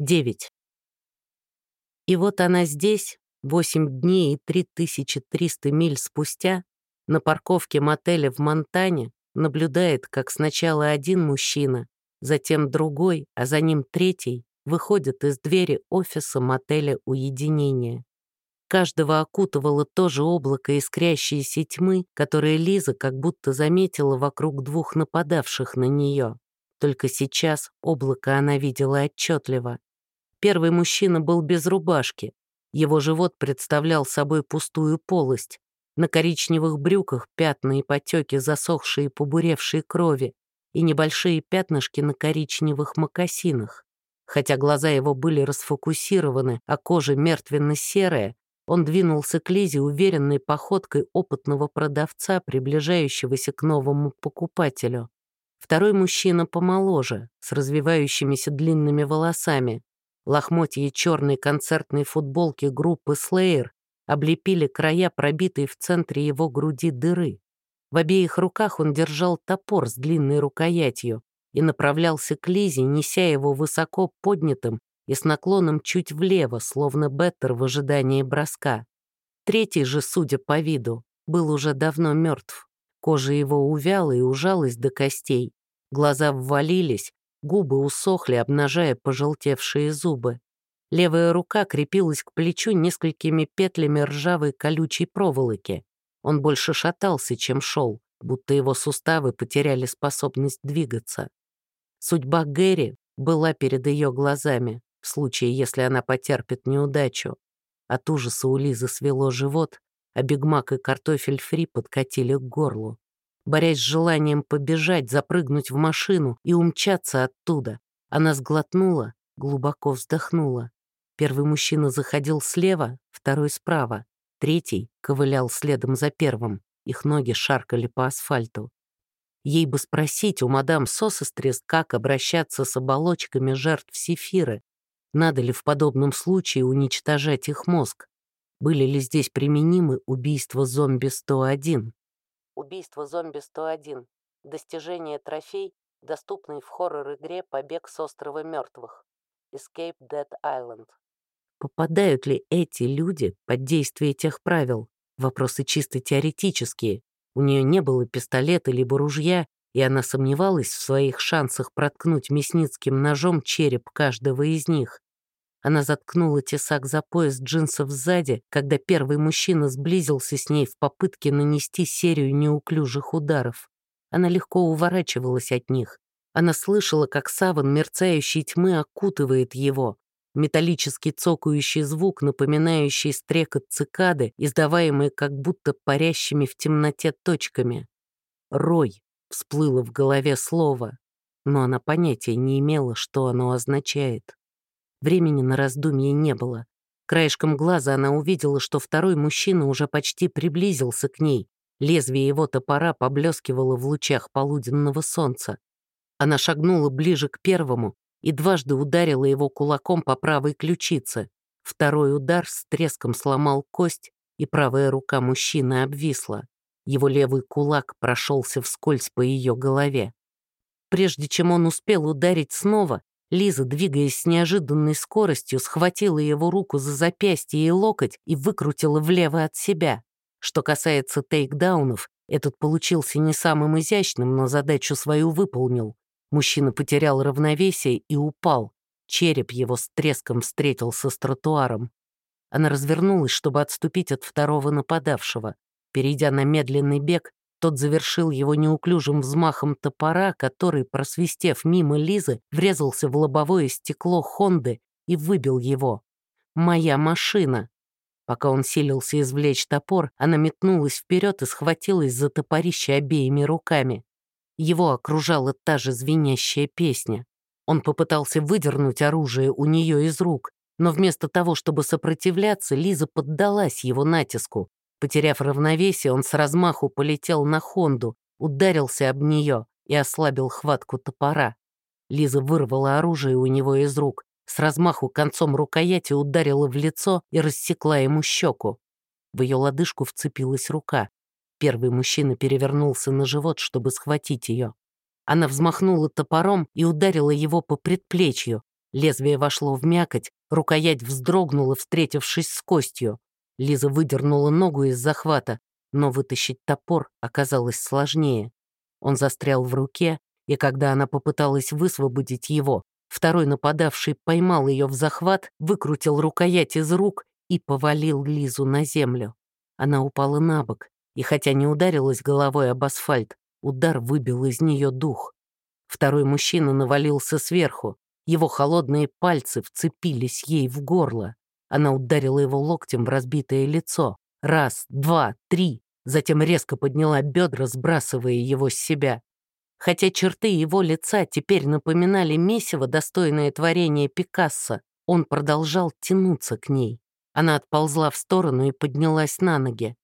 9. И вот она здесь, 8 дней и 3300 миль спустя, на парковке мотеля в Монтане, наблюдает, как сначала один мужчина, затем другой, а за ним третий, выходят из двери офиса мотеля уединения. Каждого окутывало то же облако искрящейся тьмы, которое Лиза как будто заметила вокруг двух нападавших на нее. Только сейчас облако она видела отчетливо. Первый мужчина был без рубашки. Его живот представлял собой пустую полость. На коричневых брюках пятна и потеки засохшей и побуревшей крови и небольшие пятнышки на коричневых мокасинах. Хотя глаза его были расфокусированы, а кожа мертвенно-серая, он двинулся к Лизе уверенной походкой опытного продавца, приближающегося к новому покупателю. Второй мужчина помоложе, с развивающимися длинными волосами, Лохмотья черной концертной футболки группы Slayer облепили края пробитой в центре его груди дыры. В обеих руках он держал топор с длинной рукоятью и направлялся к Лизе, неся его высоко поднятым и с наклоном чуть влево, словно беттер в ожидании броска. Третий же, судя по виду, был уже давно мертв. Кожа его увяла и ужалась до костей, глаза ввалились, Губы усохли, обнажая пожелтевшие зубы. Левая рука крепилась к плечу несколькими петлями ржавой колючей проволоки. Он больше шатался, чем шел, будто его суставы потеряли способность двигаться. Судьба Гэри была перед ее глазами, в случае, если она потерпит неудачу. От ужаса у Лизы свело живот, а бигмак и картофель фри подкатили к горлу борясь с желанием побежать, запрыгнуть в машину и умчаться оттуда. Она сглотнула, глубоко вздохнула. Первый мужчина заходил слева, второй справа, третий ковылял следом за первым, их ноги шаркали по асфальту. Ей бы спросить у мадам Сосестрес, как обращаться с оболочками жертв сефиры, надо ли в подобном случае уничтожать их мозг, были ли здесь применимы убийства зомби-101. Убийство зомби-101. Достижение трофей, доступный в хоррор-игре «Побег с острова мертвых». Escape Dead Island. Попадают ли эти люди под действие тех правил? Вопросы чисто теоретические. У нее не было пистолета либо ружья, и она сомневалась в своих шансах проткнуть мясницким ножом череп каждого из них. Она заткнула тесак за пояс джинсов сзади, когда первый мужчина сблизился с ней в попытке нанести серию неуклюжих ударов. Она легко уворачивалась от них. Она слышала, как саван мерцающей тьмы окутывает его. Металлический цокающий звук, напоминающий стрекот цикады, издаваемый как будто парящими в темноте точками. «Рой» всплыло в голове слово, но она понятия не имела, что оно означает. Времени на раздумье не было. Краешком глаза она увидела, что второй мужчина уже почти приблизился к ней. Лезвие его топора поблескивало в лучах полуденного солнца. Она шагнула ближе к первому и дважды ударила его кулаком по правой ключице. Второй удар с треском сломал кость, и правая рука мужчины обвисла. Его левый кулак прошелся вскользь по ее голове. Прежде чем он успел ударить снова, Лиза, двигаясь с неожиданной скоростью, схватила его руку за запястье и локоть и выкрутила влево от себя. Что касается тейкдаунов, этот получился не самым изящным, но задачу свою выполнил. Мужчина потерял равновесие и упал. Череп его с треском встретился с тротуаром. Она развернулась, чтобы отступить от второго нападавшего. Перейдя на медленный бег, тот завершил его неуклюжим взмахом топора, который, просвистев мимо Лизы, врезался в лобовое стекло Хонды и выбил его. «Моя машина!» Пока он силился извлечь топор, она метнулась вперед и схватилась за топорище обеими руками. Его окружала та же звенящая песня. Он попытался выдернуть оружие у нее из рук, но вместо того, чтобы сопротивляться, Лиза поддалась его натиску. Потеряв равновесие, он с размаху полетел на Хонду, ударился об нее и ослабил хватку топора. Лиза вырвала оружие у него из рук, с размаху концом рукояти ударила в лицо и рассекла ему щеку. В ее лодыжку вцепилась рука. Первый мужчина перевернулся на живот, чтобы схватить ее. Она взмахнула топором и ударила его по предплечью. Лезвие вошло в мякоть, рукоять вздрогнула, встретившись с костью. Лиза выдернула ногу из захвата, но вытащить топор оказалось сложнее. Он застрял в руке, и когда она попыталась высвободить его, второй нападавший поймал ее в захват, выкрутил рукоять из рук и повалил Лизу на землю. Она упала на бок, и хотя не ударилась головой об асфальт, удар выбил из нее дух. Второй мужчина навалился сверху, его холодные пальцы вцепились ей в горло. Она ударила его локтем в разбитое лицо. Раз, два, три. Затем резко подняла бедра, сбрасывая его с себя. Хотя черты его лица теперь напоминали месиво, достойное творение Пикассо, он продолжал тянуться к ней. Она отползла в сторону и поднялась на ноги.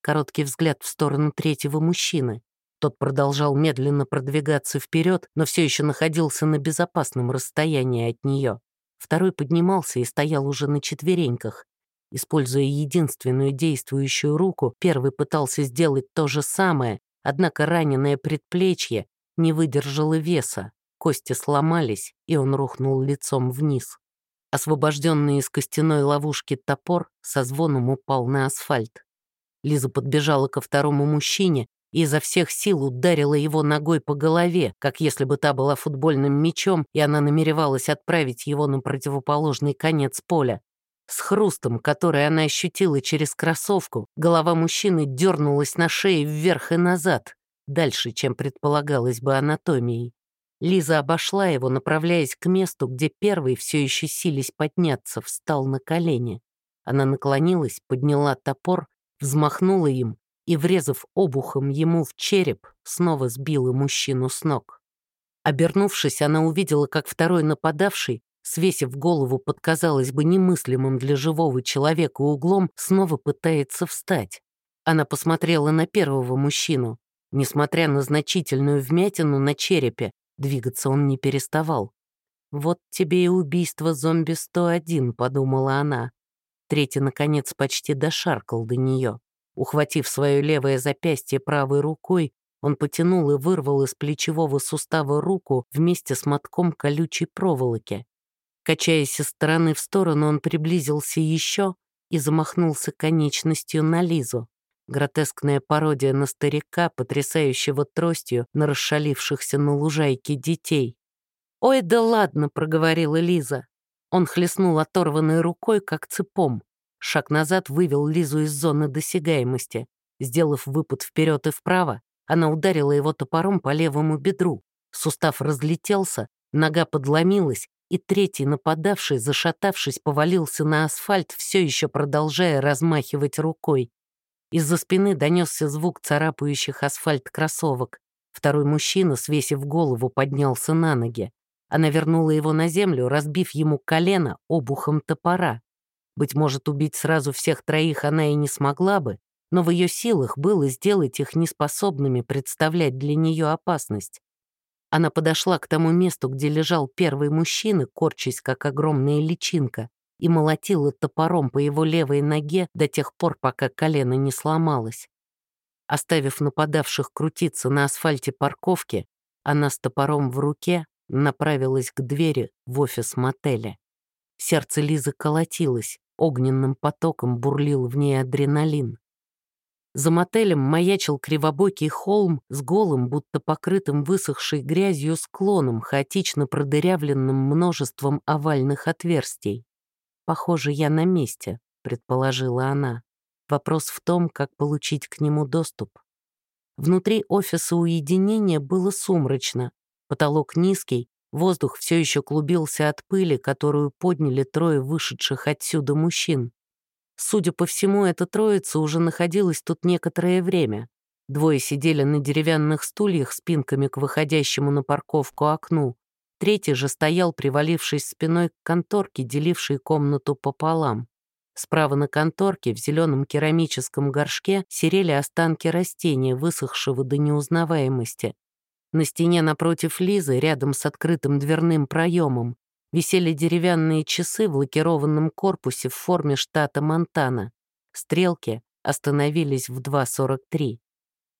Короткий взгляд в сторону третьего мужчины. Тот продолжал медленно продвигаться вперед, но все еще находился на безопасном расстоянии от нее. Второй поднимался и стоял уже на четвереньках. Используя единственную действующую руку, первый пытался сделать то же самое, однако раненое предплечье не выдержало веса, кости сломались, и он рухнул лицом вниз. Освобожденный из костяной ловушки топор со звоном упал на асфальт. Лиза подбежала ко второму мужчине и изо всех сил ударила его ногой по голове, как если бы та была футбольным мячом, и она намеревалась отправить его на противоположный конец поля. С хрустом, который она ощутила через кроссовку, голова мужчины дернулась на шее вверх и назад, дальше, чем предполагалось бы анатомией. Лиза обошла его, направляясь к месту, где первый, все еще сились подняться, встал на колени. Она наклонилась, подняла топор, взмахнула им и, врезав обухом ему в череп, снова сбила мужчину с ног. Обернувшись, она увидела, как второй нападавший, свесив голову под, казалось бы, немыслимым для живого человека углом, снова пытается встать. Она посмотрела на первого мужчину. Несмотря на значительную вмятину на черепе, двигаться он не переставал. «Вот тебе и убийство зомби-101», — подумала она. Третий, наконец, почти дошаркал до нее. Ухватив свое левое запястье правой рукой, он потянул и вырвал из плечевого сустава руку вместе с мотком колючей проволоки. Качаясь из стороны в сторону, он приблизился еще и замахнулся конечностью на Лизу. Гротескная пародия на старика, потрясающего тростью на расшалившихся на лужайке детей. «Ой, да ладно», — проговорила Лиза. Он хлестнул оторванной рукой, как цепом. Шаг назад вывел Лизу из зоны досягаемости. Сделав выпад вперед и вправо, она ударила его топором по левому бедру. Сустав разлетелся, нога подломилась, и третий нападавший, зашатавшись, повалился на асфальт, все еще продолжая размахивать рукой. Из-за спины донесся звук царапающих асфальт кроссовок. Второй мужчина, свесив голову, поднялся на ноги. Она вернула его на землю, разбив ему колено обухом топора. Быть может, убить сразу всех троих она и не смогла бы, но в ее силах было сделать их неспособными представлять для нее опасность. Она подошла к тому месту, где лежал первый мужчина, корчась как огромная личинка, и молотила топором по его левой ноге до тех пор, пока колено не сломалось. Оставив нападавших крутиться на асфальте парковки, она с топором в руке направилась к двери в офис мотеля. Сердце Лизы колотилось, огненным потоком бурлил в ней адреналин. За мотелем маячил кривобокий холм с голым, будто покрытым высохшей грязью склоном, хаотично продырявленным множеством овальных отверстий. «Похоже, я на месте», — предположила она. Вопрос в том, как получить к нему доступ. Внутри офиса уединения было сумрачно, потолок низкий, воздух все еще клубился от пыли, которую подняли трое вышедших отсюда мужчин. Судя по всему, эта троица уже находилась тут некоторое время. Двое сидели на деревянных стульях спинками к выходящему на парковку окну. Третий же стоял, привалившись спиной к конторке, делившей комнату пополам. Справа на конторке в зеленом керамическом горшке серели останки растения, высохшего до неузнаваемости. На стене напротив Лизы, рядом с открытым дверным проемом, висели деревянные часы в лакированном корпусе в форме штата Монтана. Стрелки остановились в 2.43.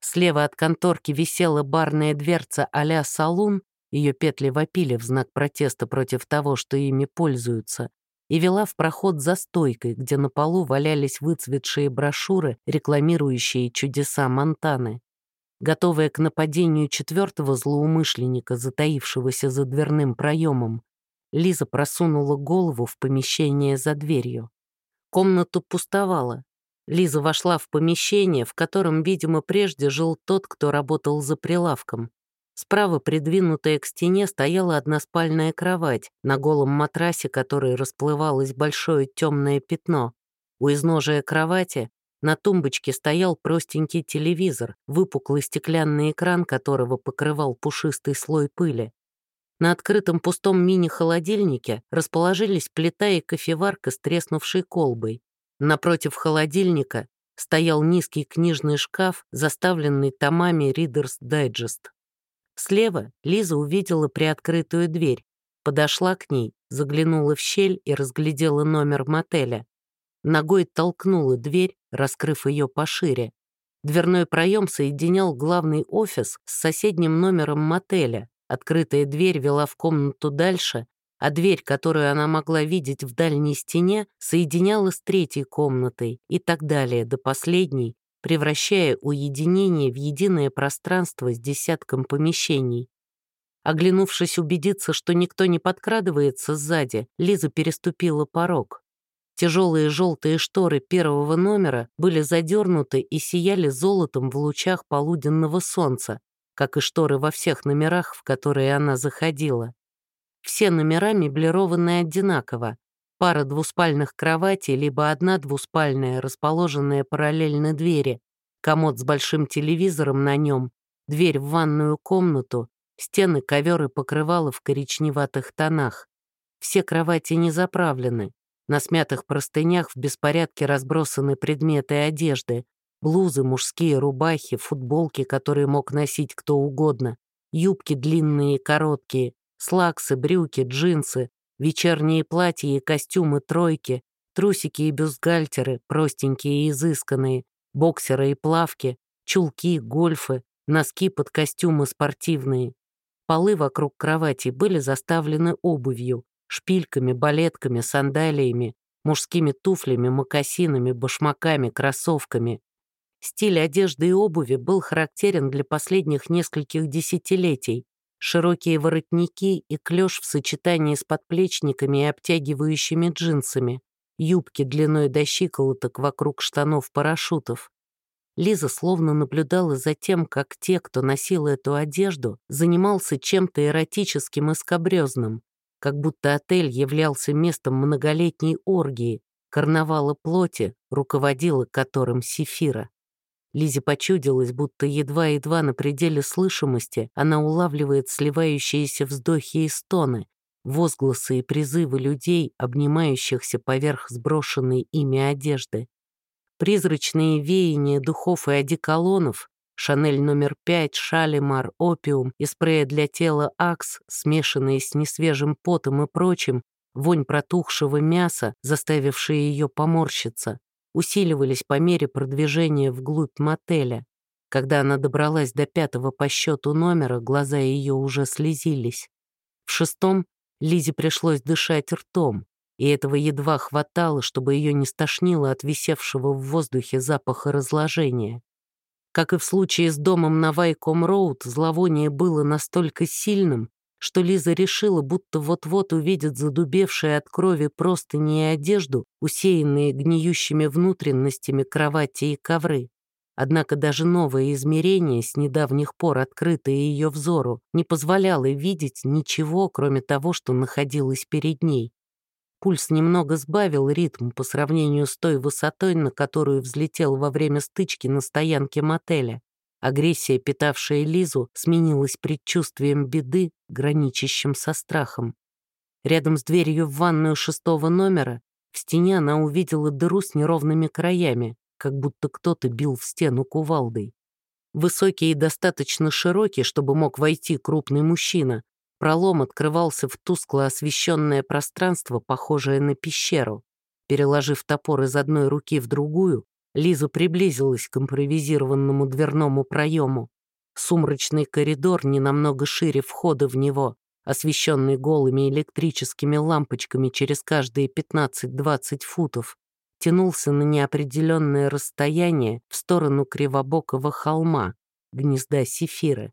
Слева от конторки висела барная дверца а-ля салун, ее петли вопили в знак протеста против того, что ими пользуются, и вела в проход за стойкой, где на полу валялись выцветшие брошюры, рекламирующие чудеса Монтаны. Готовая к нападению четвертого злоумышленника, затаившегося за дверным проемом, Лиза просунула голову в помещение за дверью. Комната пустовала. Лиза вошла в помещение, в котором, видимо, прежде жил тот, кто работал за прилавком. Справа, придвинутая к стене, стояла односпальная кровать, на голом матрасе которой расплывалось большое темное пятно. У изножия кровати на тумбочке стоял простенький телевизор, выпуклый стеклянный экран которого покрывал пушистый слой пыли. На открытом пустом мини-холодильнике расположились плита и кофеварка с треснувшей колбой. Напротив холодильника стоял низкий книжный шкаф, заставленный томами Reader's Digest. Слева Лиза увидела приоткрытую дверь, подошла к ней, заглянула в щель и разглядела номер мотеля. Ногой толкнула дверь, раскрыв ее пошире. Дверной проем соединял главный офис с соседним номером мотеля. Открытая дверь вела в комнату дальше, а дверь, которую она могла видеть в дальней стене, соединяла с третьей комнатой и так далее до последней, превращая уединение в единое пространство с десятком помещений. Оглянувшись убедиться, что никто не подкрадывается сзади, Лиза переступила порог. Тяжелые желтые шторы первого номера были задернуты и сияли золотом в лучах полуденного солнца, как и шторы во всех номерах, в которые она заходила. Все номера меблированы одинаково, пара двуспальных кроватей, либо одна двуспальная, расположенная параллельно двери, комод с большим телевизором на нем, дверь в ванную комнату, стены, ковер и покрывало в коричневатых тонах. Все кровати не заправлены. На смятых простынях в беспорядке разбросаны предметы одежды, блузы, мужские рубахи, футболки, которые мог носить кто угодно, юбки длинные и короткие, слаксы, брюки, джинсы, Вечерние платья и костюмы тройки, трусики и бюстгальтеры, простенькие и изысканные, боксеры и плавки, чулки, гольфы, носки под костюмы спортивные. Полы вокруг кровати были заставлены обувью, шпильками, балетками, сандалиями, мужскими туфлями, мокасинами, башмаками, кроссовками. Стиль одежды и обуви был характерен для последних нескольких десятилетий, широкие воротники и клеш в сочетании с подплечниками и обтягивающими джинсами, юбки длиной до щиколоток вокруг штанов-парашютов. Лиза словно наблюдала за тем, как те, кто носил эту одежду, занимался чем-то эротическим и скобрезным, как будто отель являлся местом многолетней оргии, карнавала плоти, руководила которым Сефира. Лизе почудилось, будто едва-едва на пределе слышимости она улавливает сливающиеся вздохи и стоны, возгласы и призывы людей, обнимающихся поверх сброшенной ими одежды. Призрачные веяния духов и одеколонов, Шанель номер пять, Шалимар, Опиум и спрея для тела Акс, смешанные с несвежим потом и прочим, вонь протухшего мяса, заставившая ее поморщиться, усиливались по мере продвижения вглубь мотеля. Когда она добралась до пятого по счету номера, глаза ее уже слезились. В шестом Лизе пришлось дышать ртом, и этого едва хватало, чтобы ее не стошнило от висевшего в воздухе запаха разложения. Как и в случае с домом на Вайком-Роуд, зловоние было настолько сильным, что Лиза решила, будто вот-вот увидит задубевшие от крови простыни и одежду, усеянные гниющими внутренностями кровати и ковры. Однако даже новое измерение, с недавних пор открытое ее взору, не позволяло видеть ничего, кроме того, что находилось перед ней. Пульс немного сбавил ритм по сравнению с той высотой, на которую взлетел во время стычки на стоянке мотеля. Агрессия, питавшая Лизу, сменилась предчувствием беды, граничащим со страхом. Рядом с дверью в ванную шестого номера в стене она увидела дыру с неровными краями, как будто кто-то бил в стену кувалдой. Высокий и достаточно широкий, чтобы мог войти крупный мужчина, пролом открывался в тускло освещенное пространство, похожее на пещеру. Переложив топор из одной руки в другую, Лиза приблизилась к импровизированному дверному проему. Сумрачный коридор, не намного шире входа в него, освещенный голыми электрическими лампочками через каждые 15-20 футов, тянулся на неопределенное расстояние в сторону кривобокого холма, гнезда Сефиры.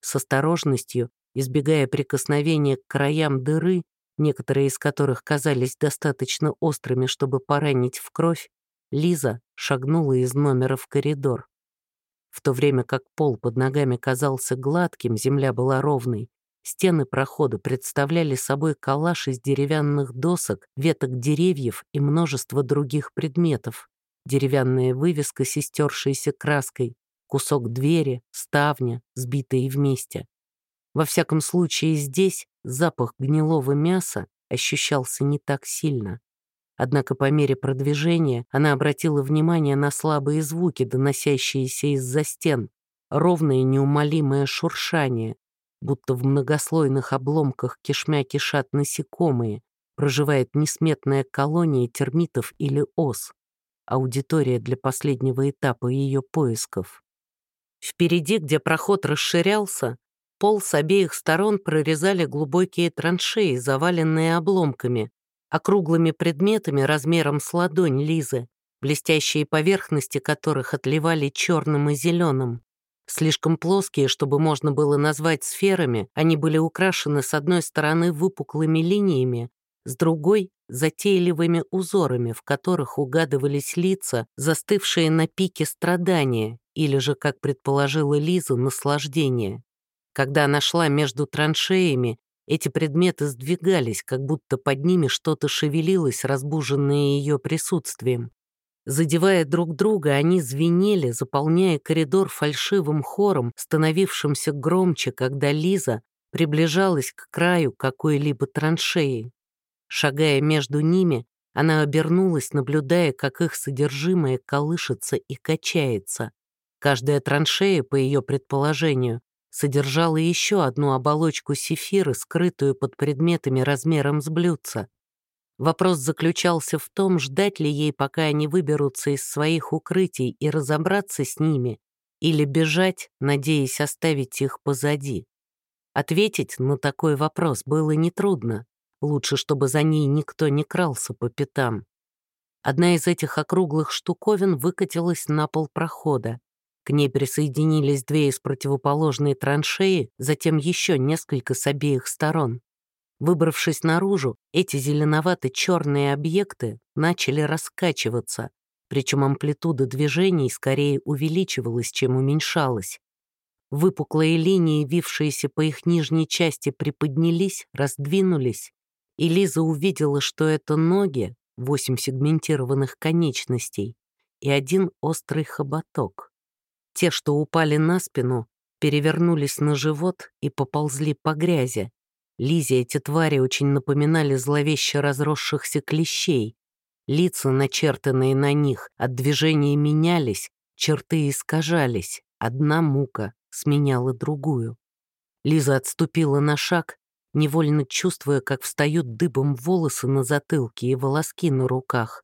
С осторожностью, избегая прикосновения к краям дыры, некоторые из которых казались достаточно острыми, чтобы поранить в кровь, Лиза шагнула из номера в коридор. В то время как пол под ногами казался гладким, земля была ровной, стены прохода представляли собой коллаж из деревянных досок, веток деревьев и множество других предметов. Деревянная вывеска с истершейся краской, кусок двери, ставня, сбитые вместе. Во всяком случае, здесь запах гнилого мяса ощущался не так сильно. Однако по мере продвижения она обратила внимание на слабые звуки, доносящиеся из-за стен, ровное неумолимое шуршание, будто в многослойных обломках кишмя кишат насекомые, проживает несметная колония термитов или ос, аудитория для последнего этапа ее поисков. Впереди, где проход расширялся, пол с обеих сторон прорезали глубокие траншеи, заваленные обломками, округлыми предметами размером с ладонь Лизы, блестящие поверхности которых отливали черным и зеленым. Слишком плоские, чтобы можно было назвать сферами, они были украшены с одной стороны выпуклыми линиями, с другой — затейливыми узорами, в которых угадывались лица, застывшие на пике страдания, или же, как предположила Лиза, наслаждения. Когда она шла между траншеями, эти предметы сдвигались, как будто под ними что-то шевелилось, разбуженное ее присутствием. Задевая друг друга, они звенели, заполняя коридор фальшивым хором, становившимся громче, когда Лиза приближалась к краю какой-либо траншеи. Шагая между ними, она обернулась, наблюдая, как их содержимое колышется и качается. Каждая траншея, по ее предположению, содержала еще одну оболочку сефиры, скрытую под предметами размером с блюдца. Вопрос заключался в том, ждать ли ей, пока они выберутся из своих укрытий и разобраться с ними, или бежать, надеясь оставить их позади. Ответить на такой вопрос было нетрудно. Лучше, чтобы за ней никто не крался по пятам. Одна из этих округлых штуковин выкатилась на пол прохода. К ней присоединились две из противоположной траншеи, затем еще несколько с обеих сторон. Выбравшись наружу, эти зеленовато-черные объекты начали раскачиваться, причем амплитуда движений скорее увеличивалась, чем уменьшалась. Выпуклые линии, вившиеся по их нижней части, приподнялись, раздвинулись, и Лиза увидела, что это ноги, восемь сегментированных конечностей, и один острый хоботок. Те, что упали на спину, перевернулись на живот и поползли по грязи. Лизе эти твари очень напоминали зловеще разросшихся клещей. Лица, начертанные на них, от движения менялись, черты искажались. Одна мука сменяла другую. Лиза отступила на шаг, невольно чувствуя, как встают дыбом волосы на затылке и волоски на руках.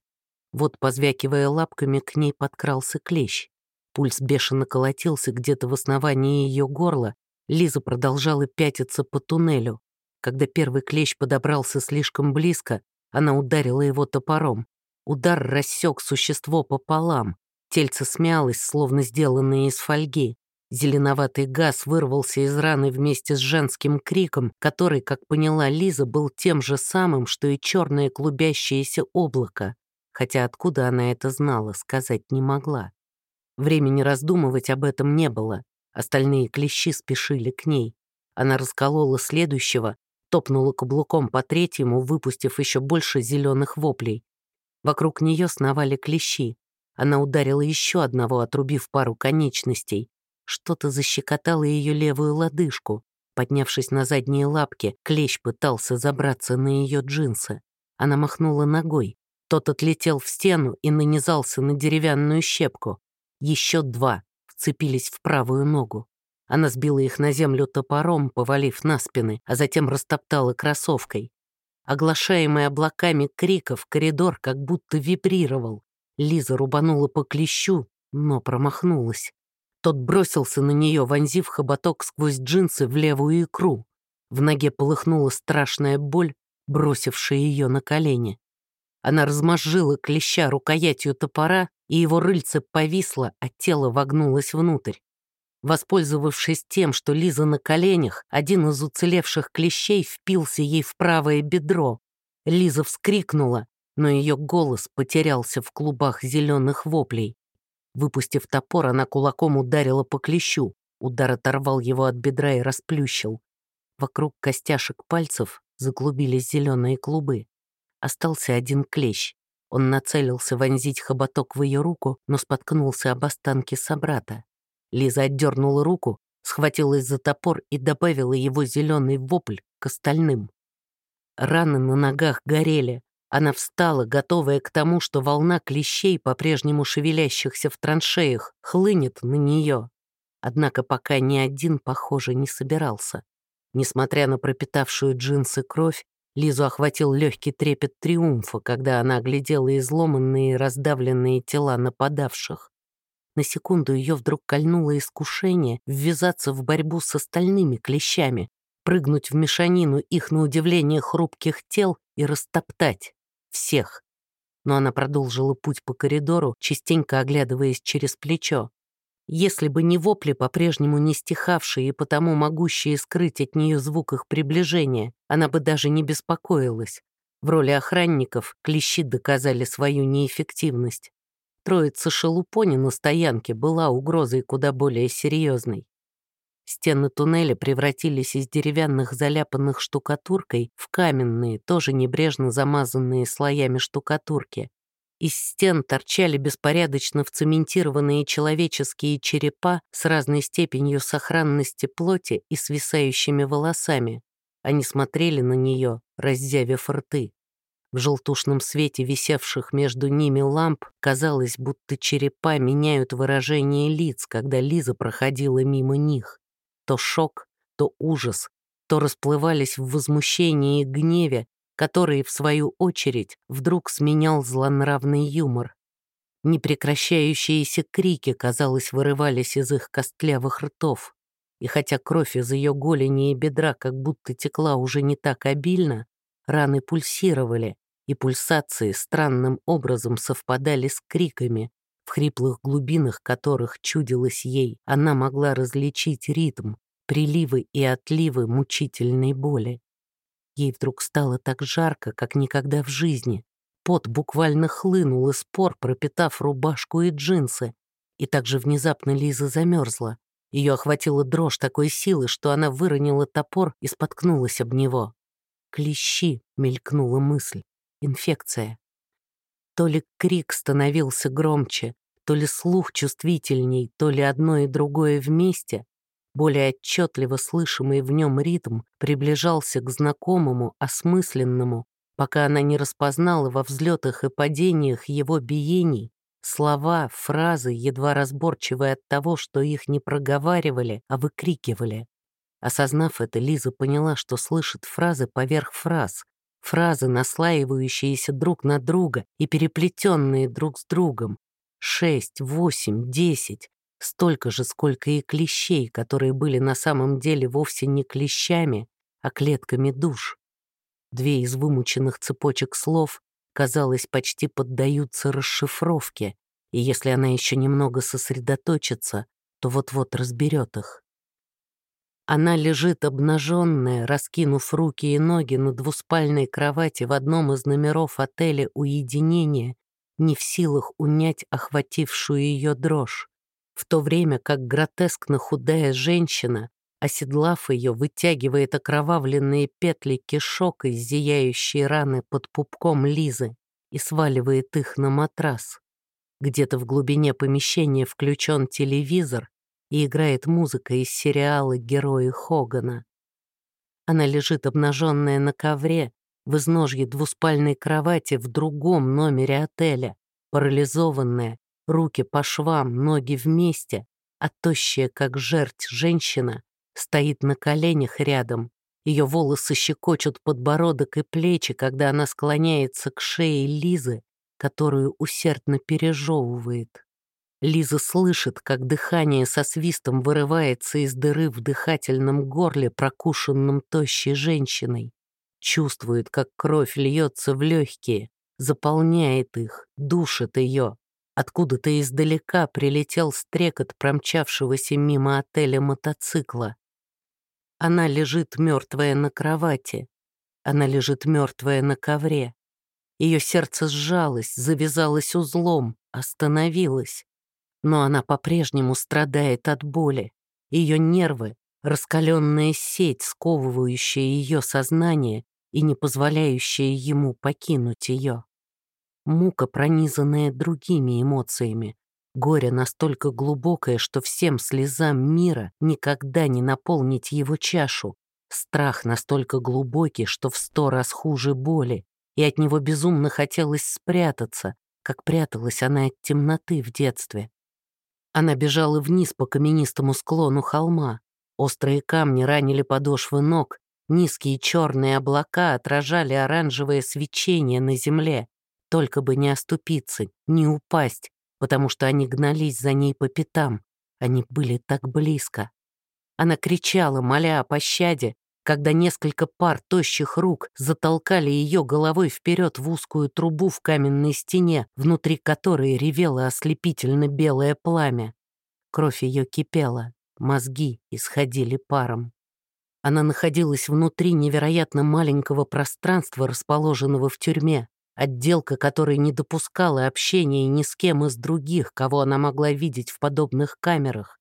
Вот, позвякивая лапками, к ней подкрался клещ. Пульс бешено колотился где-то в основании ее горла. Лиза продолжала пятиться по туннелю. Когда первый клещ подобрался слишком близко, она ударила его топором. Удар рассек существо пополам. Тельце смялось, словно сделанное из фольги. Зеленоватый газ вырвался из раны вместе с женским криком, который, как поняла Лиза, был тем же самым, что и черное клубящееся облако. Хотя откуда она это знала, сказать не могла. Времени раздумывать об этом не было. Остальные клещи спешили к ней. Она расколола следующего, топнула каблуком по третьему, выпустив еще больше зеленых воплей. Вокруг нее сновали клещи. Она ударила еще одного, отрубив пару конечностей. Что-то защекотало ее левую лодыжку. Поднявшись на задние лапки, клещ пытался забраться на ее джинсы. Она махнула ногой. Тот отлетел в стену и нанизался на деревянную щепку. Еще два вцепились в правую ногу. Она сбила их на землю топором, повалив на спины, а затем растоптала кроссовкой. Оглашаемый облаками криков, коридор как будто вибрировал. Лиза рубанула по клещу, но промахнулась. Тот бросился на нее, вонзив хоботок сквозь джинсы в левую икру. В ноге полыхнула страшная боль, бросившая ее на колени. Она размозжила клеща рукоятью топора, и его рыльце повисло, а тело вогнулось внутрь. Воспользовавшись тем, что Лиза на коленях, один из уцелевших клещей впился ей в правое бедро. Лиза вскрикнула, но ее голос потерялся в клубах зеленых воплей. Выпустив топор, она кулаком ударила по клещу. Удар оторвал его от бедра и расплющил. Вокруг костяшек пальцев заклубились зеленые клубы. Остался один клещ. Он нацелился вонзить хоботок в ее руку, но споткнулся об останки собрата. Лиза отдернула руку, схватилась за топор и добавила его зеленый вопль к остальным. Раны на ногах горели. Она встала, готовая к тому, что волна клещей, по-прежнему шевелящихся в траншеях, хлынет на нее. Однако пока ни один, похоже, не собирался. Несмотря на пропитавшую джинсы кровь, Лизу охватил легкий трепет триумфа, когда она оглядела изломанные и раздавленные тела нападавших. На секунду ее вдруг кольнуло искушение ввязаться в борьбу с остальными клещами, прыгнуть в мешанину их, на удивление, хрупких тел и растоптать всех. Но она продолжила путь по коридору, частенько оглядываясь через плечо. Если бы не вопли, по-прежнему не стихавшие и потому могущие скрыть от нее звук их приближения, она бы даже не беспокоилась. В роли охранников клещи доказали свою неэффективность. Троица шелупони на стоянке была угрозой куда более серьезной. Стены туннеля превратились из деревянных заляпанных штукатуркой в каменные, тоже небрежно замазанные слоями штукатурки, из стен торчали беспорядочно вцементированные человеческие черепа с разной степенью сохранности плоти и свисающими волосами. Они смотрели на нее, раззявив рты. В желтушном свете висевших между ними ламп казалось, будто черепа меняют выражение лиц, когда Лиза проходила мимо них. То шок, то ужас, то расплывались в возмущении и гневе, который, в свою очередь, вдруг сменял злонравный юмор. Непрекращающиеся крики, казалось, вырывались из их костлявых ртов. И хотя кровь из ее голени и бедра как будто текла уже не так обильно, раны пульсировали, и пульсации странным образом совпадали с криками, в хриплых глубинах которых чудилось ей, она могла различить ритм, приливы и отливы мучительной боли. Ей вдруг стало так жарко, как никогда в жизни. Пот буквально хлынул из пор, пропитав рубашку и джинсы. И так же внезапно Лиза замерзла. Ее охватила дрожь такой силы, что она выронила топор и споткнулась об него. «Клещи!» — мелькнула мысль. «Инфекция». То ли крик становился громче, то ли слух чувствительней, то ли одно и другое вместе, более отчетливо слышимый в нем ритм приближался к знакомому, осмысленному, пока она не распознала во взлетах и падениях его биений слова, фразы, едва разборчивые от того, что их не проговаривали, а выкрикивали. Осознав это, Лиза поняла, что слышит фразы поверх фраз, фразы, наслаивающиеся друг на друга и переплетенные друг с другом. Шесть, восемь, десять. Столько же, сколько и клещей, которые были на самом деле вовсе не клещами, а клетками душ. Две из вымученных цепочек слов, казалось, почти поддаются расшифровке, и если она еще немного сосредоточится, то вот-вот разберет их. Она лежит обнаженная, раскинув руки и ноги на двуспальной кровати в одном из номеров отеля уединения, не в силах унять охватившую ее дрожь в то время как гротескно худая женщина, оседлав ее, вытягивает окровавленные петли кишок из зияющей раны под пупком Лизы и сваливает их на матрас. Где-то в глубине помещения включен телевизор и играет музыка из сериала «Герои Хогана». Она лежит обнаженная на ковре в изножье двуспальной кровати в другом номере отеля, парализованная, руки по швам, ноги вместе, а тощая, как жерть, женщина стоит на коленях рядом. Ее волосы щекочут подбородок и плечи, когда она склоняется к шее Лизы, которую усердно пережевывает. Лиза слышит, как дыхание со свистом вырывается из дыры в дыхательном горле, прокушенном тощей женщиной. Чувствует, как кровь льется в легкие, заполняет их, душит ее. Откуда-то издалека прилетел стрекот промчавшегося мимо отеля мотоцикла. Она лежит мертвая на кровати. Она лежит мертвая на ковре. Ее сердце сжалось, завязалось узлом, остановилось но она по-прежнему страдает от боли. Ее нервы — раскаленная сеть, сковывающая ее сознание и не позволяющая ему покинуть ее. Мука, пронизанная другими эмоциями, горе настолько глубокое, что всем слезам мира никогда не наполнить его чашу, страх настолько глубокий, что в сто раз хуже боли, и от него безумно хотелось спрятаться, как пряталась она от темноты в детстве. Она бежала вниз по каменистому склону холма. Острые камни ранили подошвы ног, низкие черные облака отражали оранжевое свечение на земле. Только бы не оступиться, не упасть, потому что они гнались за ней по пятам. Они были так близко. Она кричала, моля о пощаде, когда несколько пар тощих рук затолкали ее головой вперед в узкую трубу в каменной стене, внутри которой ревело ослепительно белое пламя. Кровь ее кипела, мозги исходили паром. Она находилась внутри невероятно маленького пространства, расположенного в тюрьме, отделка которой не допускала общения ни с кем из других, кого она могла видеть в подобных камерах.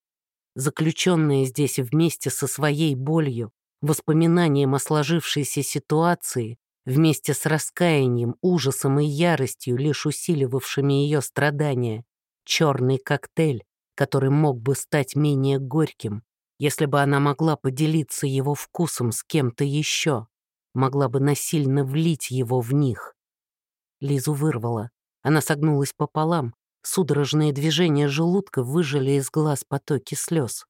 Заключенная здесь вместе со своей болью, воспоминанием о сложившейся ситуации, вместе с раскаянием, ужасом и яростью, лишь усиливавшими ее страдания. Черный коктейль, который мог бы стать менее горьким, если бы она могла поделиться его вкусом с кем-то еще, могла бы насильно влить его в них. Лизу вырвала. Она согнулась пополам. Судорожные движения желудка выжили из глаз потоки слез.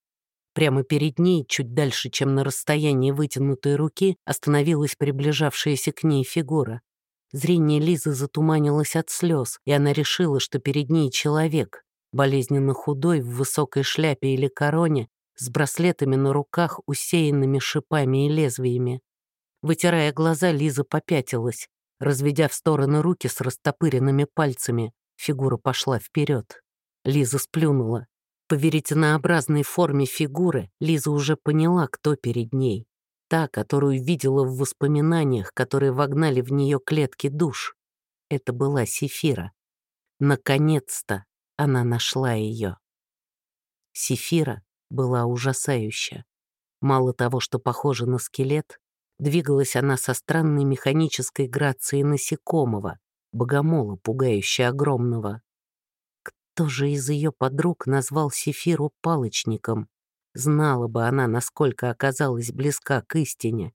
Прямо перед ней, чуть дальше, чем на расстоянии вытянутой руки, остановилась приближавшаяся к ней фигура. Зрение Лизы затуманилось от слез, и она решила, что перед ней человек, болезненно худой, в высокой шляпе или короне, с браслетами на руках, усеянными шипами и лезвиями. Вытирая глаза, Лиза попятилась. Разведя в стороны руки с растопыренными пальцами, фигура пошла вперед. Лиза сплюнула. По веретенообразной форме фигуры Лиза уже поняла, кто перед ней. Та, которую видела в воспоминаниях, которые вогнали в нее клетки душ. Это была Сефира. Наконец-то она нашла ее. Сефира была ужасающая. Мало того, что похожа на скелет, двигалась она со странной механической грацией насекомого, богомола, пугающе огромного. Кто же из ее подруг назвал Сефиру палочником? Знала бы она, насколько оказалась близка к истине.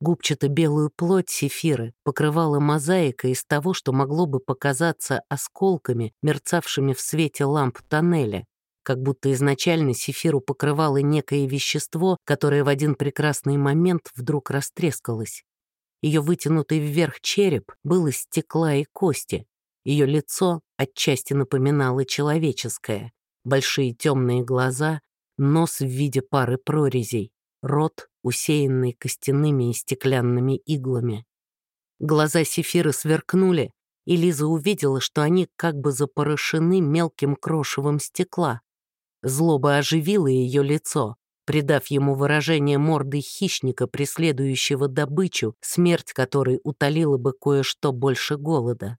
Губчато-белую плоть сефиры покрывала мозаика из того, что могло бы показаться осколками, мерцавшими в свете ламп тоннеля, как будто изначально сефиру покрывало некое вещество, которое в один прекрасный момент вдруг растрескалось. Ее вытянутый вверх череп был из стекла и кости, ее лицо отчасти напоминало человеческое. Большие темные глаза, нос в виде пары прорезей, рот, усеянный костяными и стеклянными иглами. Глаза Сефиры сверкнули, и Лиза увидела, что они как бы запорошены мелким крошевом стекла. Злоба оживила ее лицо, придав ему выражение морды хищника, преследующего добычу, смерть которой утолила бы кое-что больше голода.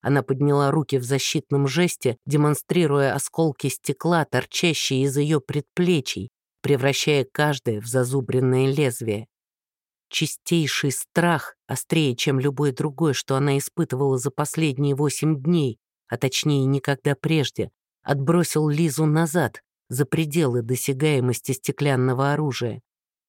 Она подняла руки в защитном жесте, демонстрируя осколки стекла, торчащие из ее предплечий, превращая каждое в зазубренное лезвие. Чистейший страх, острее, чем любой другой, что она испытывала за последние восемь дней, а точнее никогда прежде, отбросил Лизу назад, за пределы досягаемости стеклянного оружия.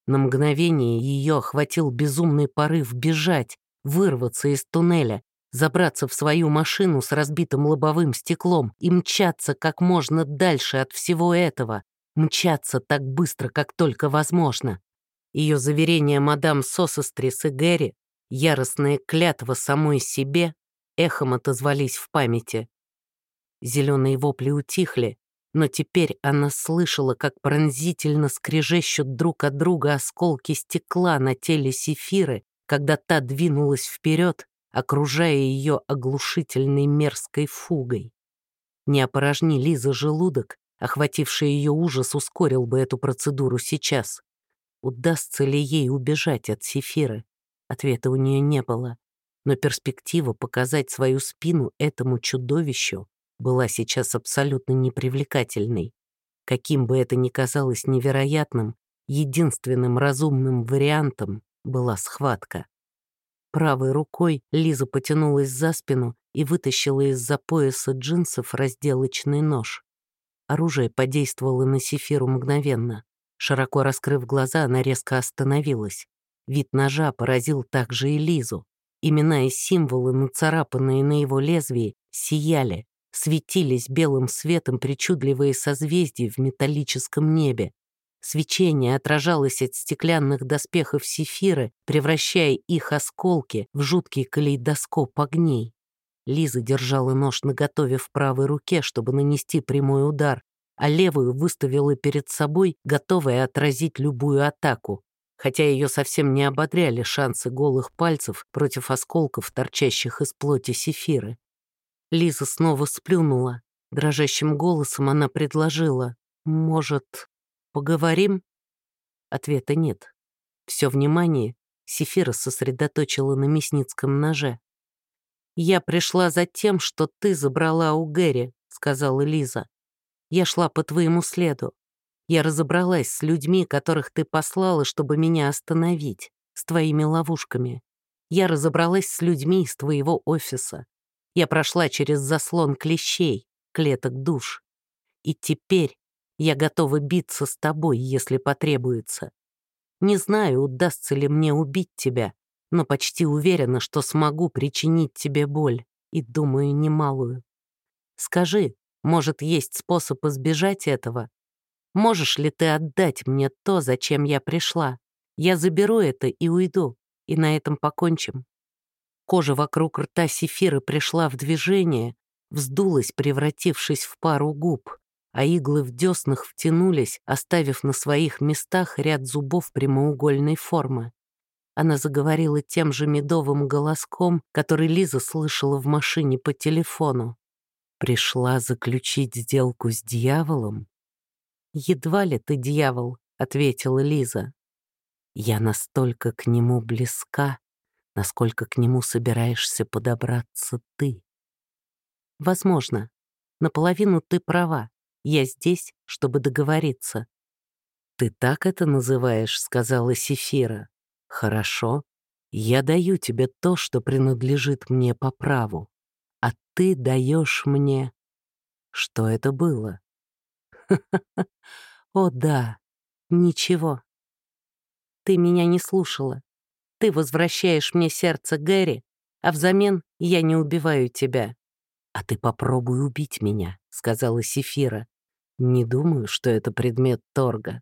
На мгновение ее охватил безумный порыв бежать, вырваться из туннеля, забраться в свою машину с разбитым лобовым стеклом и мчаться как можно дальше от всего этого, мчаться так быстро, как только возможно. Ее заверение мадам Сосестрис и Гэри, яростная клятва самой себе, эхом отозвались в памяти. Зеленые вопли утихли, но теперь она слышала, как пронзительно скрежещут друг от друга осколки стекла на теле Сефиры, когда та двинулась вперед, окружая ее оглушительной мерзкой фугой. Не опорожни Лиза желудок, охвативший ее ужас ускорил бы эту процедуру сейчас. Удастся ли ей убежать от Сефиры? Ответа у нее не было. Но перспектива показать свою спину этому чудовищу была сейчас абсолютно непривлекательной. Каким бы это ни казалось невероятным, единственным разумным вариантом была схватка. Правой рукой Лиза потянулась за спину и вытащила из-за пояса джинсов разделочный нож. Оружие подействовало на Сефиру мгновенно. Широко раскрыв глаза, она резко остановилась. Вид ножа поразил также и Лизу. Имена и символы, нацарапанные на его лезвии, сияли, светились белым светом причудливые созвездия в металлическом небе. Свечение отражалось от стеклянных доспехов Сефиры, превращая их осколки в жуткий калейдоскоп огней. Лиза держала нож наготове в правой руке, чтобы нанести прямой удар, а левую выставила перед собой, готовая отразить любую атаку, хотя ее совсем не ободряли шансы голых пальцев против осколков, торчащих из плоти Сефиры. Лиза снова сплюнула. Дрожащим голосом она предложила, «Может, Поговорим?» Ответа нет. Все внимание Сефира сосредоточила на мясницком ноже. «Я пришла за тем, что ты забрала у Гэри», — сказала Лиза. «Я шла по твоему следу. Я разобралась с людьми, которых ты послала, чтобы меня остановить, с твоими ловушками. Я разобралась с людьми из твоего офиса. Я прошла через заслон клещей, клеток душ. И теперь я готова биться с тобой, если потребуется. Не знаю, удастся ли мне убить тебя, но почти уверена, что смогу причинить тебе боль, и, думаю, немалую. Скажи, может, есть способ избежать этого? Можешь ли ты отдать мне то, зачем я пришла? Я заберу это и уйду, и на этом покончим. Кожа вокруг рта Сефиры пришла в движение, вздулась, превратившись в пару губ а иглы в деснах втянулись, оставив на своих местах ряд зубов прямоугольной формы. Она заговорила тем же медовым голоском, который Лиза слышала в машине по телефону. «Пришла заключить сделку с дьяволом?» «Едва ли ты дьявол», — ответила Лиза. «Я настолько к нему близка, насколько к нему собираешься подобраться ты». «Возможно. Наполовину ты права. Я здесь, чтобы договориться». «Ты так это называешь?» — сказала Сефира. «Хорошо. Я даю тебе то, что принадлежит мне по праву. А ты даешь мне...» Что это было? О, да, ничего. Ты меня не слушала. Ты возвращаешь мне сердце Гэри, а взамен я не убиваю тебя. «А ты попробуй убить меня», — сказала Сефира. «Не думаю, что это предмет торга».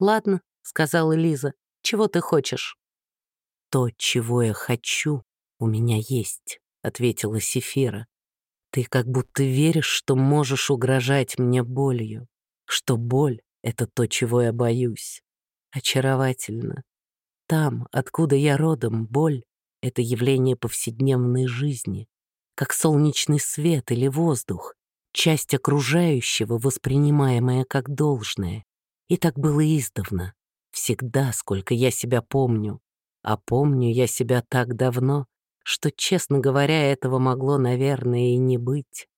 «Ладно», — сказала Лиза, — «чего ты хочешь?» «То, чего я хочу, у меня есть», — ответила Сефира. «Ты как будто веришь, что можешь угрожать мне болью, что боль — это то, чего я боюсь. Очаровательно. Там, откуда я родом, боль — это явление повседневной жизни, как солнечный свет или воздух, часть окружающего, воспринимаемая как должное. И так было издавна, всегда, сколько я себя помню. А помню я себя так давно, что, честно говоря, этого могло, наверное, и не быть.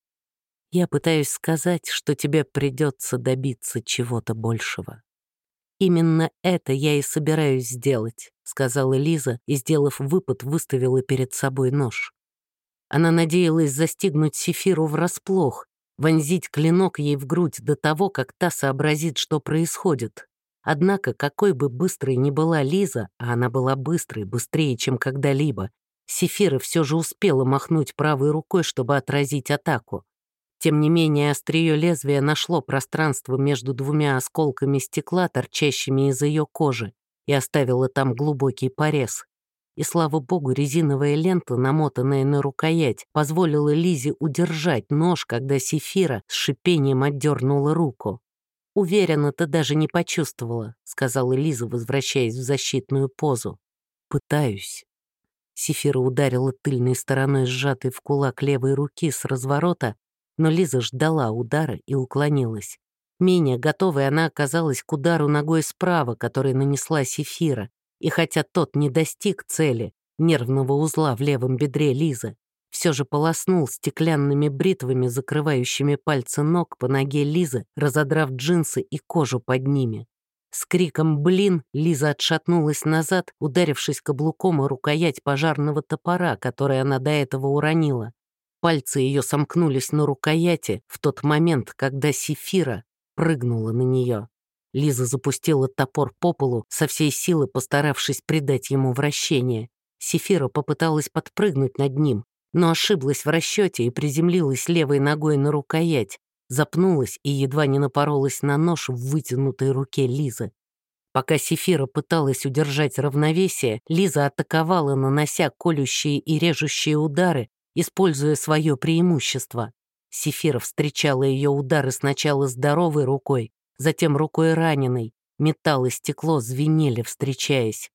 Я пытаюсь сказать, что тебе придется добиться чего-то большего. «Именно это я и собираюсь сделать», — сказала Лиза и, сделав выпад, выставила перед собой нож. Она надеялась застигнуть Сефиру врасплох, вонзить клинок ей в грудь до того, как та сообразит, что происходит. Однако, какой бы быстрой ни была Лиза, а она была быстрой, быстрее, чем когда-либо, Сефира все же успела махнуть правой рукой, чтобы отразить атаку. Тем не менее, острие лезвия нашло пространство между двумя осколками стекла, торчащими из ее кожи, и оставило там глубокий порез. и, слава богу, резиновая лента, намотанная на рукоять, позволила Лизе удержать нож, когда Сефира с шипением отдернула руку. «Уверена, ты даже не почувствовала», — сказала Лиза, возвращаясь в защитную позу. «Пытаюсь». Сефира ударила тыльной стороной сжатой в кулак левой руки с разворота, но Лиза ждала удара и уклонилась. Менее готовой она оказалась к удару ногой справа, который нанесла Сефира, и хотя тот не достиг цели, нервного узла в левом бедре Лизы, все же полоснул стеклянными бритвами, закрывающими пальцы ног по ноге Лизы, разодрав джинсы и кожу под ними. С криком «Блин!» Лиза отшатнулась назад, ударившись каблуком о рукоять пожарного топора, который она до этого уронила. Пальцы ее сомкнулись на рукояти в тот момент, когда Сефира прыгнула на нее. Лиза запустила топор по полу, со всей силы постаравшись придать ему вращение. Сефира попыталась подпрыгнуть над ним, но ошиблась в расчете и приземлилась левой ногой на рукоять, запнулась и едва не напоролась на нож в вытянутой руке Лизы. Пока Сефира пыталась удержать равновесие, Лиза атаковала, нанося колющие и режущие удары, используя свое преимущество. Сефира встречала ее удары сначала здоровой рукой, затем рукой раненой. Металл и стекло звенели, встречаясь.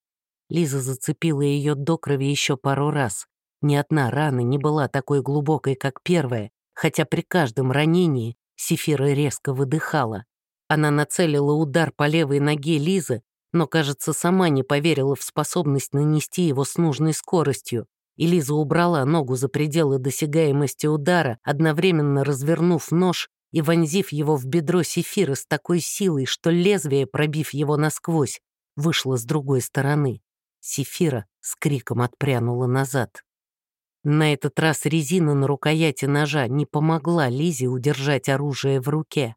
Лиза зацепила ее до крови еще пару раз. Ни одна рана не была такой глубокой, как первая, хотя при каждом ранении Сефира резко выдыхала. Она нацелила удар по левой ноге Лизы, но, кажется, сама не поверила в способность нанести его с нужной скоростью. И Лиза убрала ногу за пределы досягаемости удара, одновременно развернув нож и вонзив его в бедро Сефира с такой силой, что лезвие, пробив его насквозь, вышло с другой стороны. Сефира с криком отпрянула назад. На этот раз резина на рукояти ножа не помогла Лизе удержать оружие в руке.